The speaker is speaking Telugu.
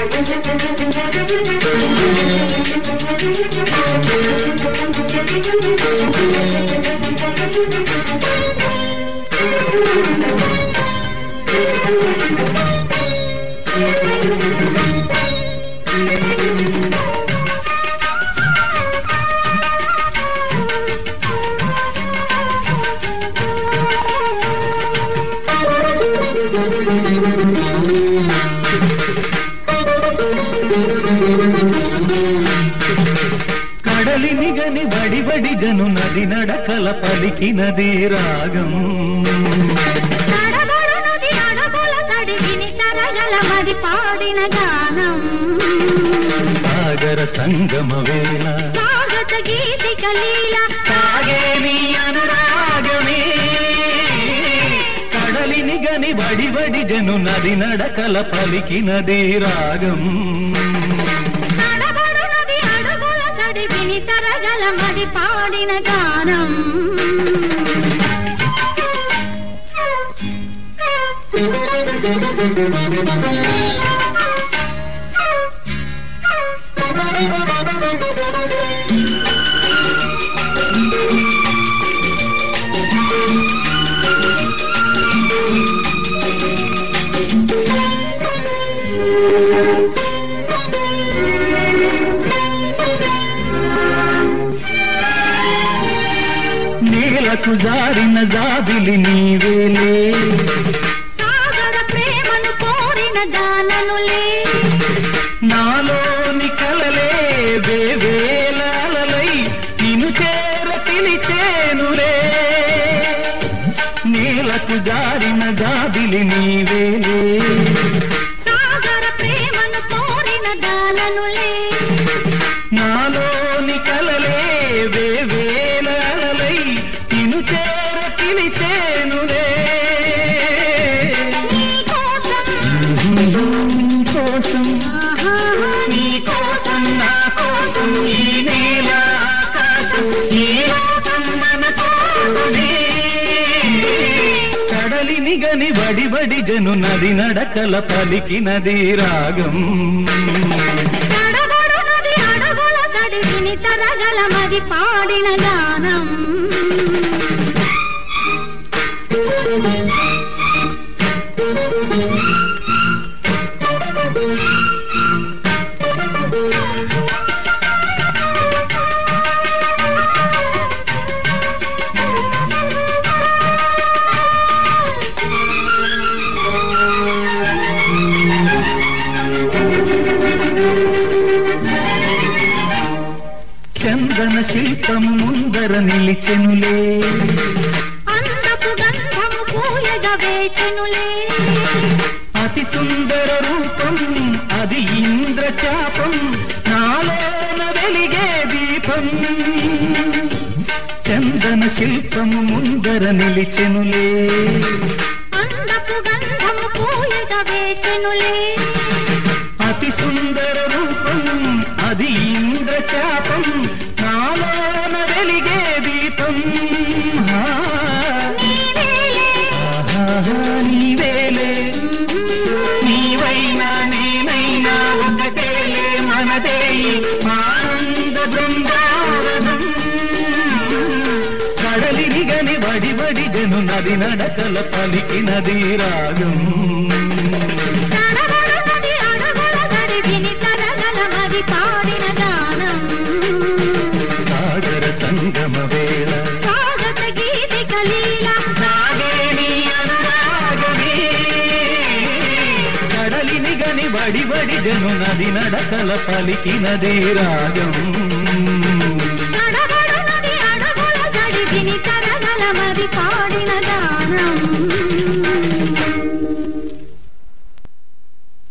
కడలిని గని బడిబడి జను నది నడకల పలికినది రాగం. పాడిన గానం. సాగర సంగమ వేళ స్వాగత గీతిక లీల. సాగే నీ అనురాగమే. కడలిని గని బడిబడి జను నది నడకల పలికినది రాగం. గానం Thank you. నేలకు జారిన జాబిలి నీవేలే. సాగర ప్రేమను కోరిన గాననులే. నాలోని కలలే వేవేలాలై నిను చేర పిలిచేనురే. నేలకు జారిన జాబిలి నీవేలే. కోసం. నీ కోసం నా కోసం ఈ నేల ఆకాశం ఈ లోకం మన కోసమే. కడలిని గని బడి బడి జను నది నడకల పలికినది రాగం. తడబడునది అడగుల తడివిని తరగల మది పాడిన గానం. చందన శిల్పము ముందర నిలిచెనులే. అందపు గంధము పూయగా వేచెనులే. అతి సుందర రూపం అది ఇంద్రచాపం నాలోన వెలిగే దీపం. చందన శిల్పము ముందర నిలిచెనులే. అందపు గంధము పూయగా వేచెనులే. అతి సుందర రూపం అది ఇంద్రచాపం మనదే ఆనంద బృందావనం. కడలిని గని బడి జను నది నడకల పలికినది రాగం. కడలిని గని వడి వడి జను నది నడకల పలికినది రాగం. తడబడునది అడగుల తడివిని కరగల మరి పాడిన గానం.